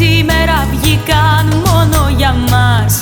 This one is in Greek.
σήμερα βγήκαν μόνο για μας.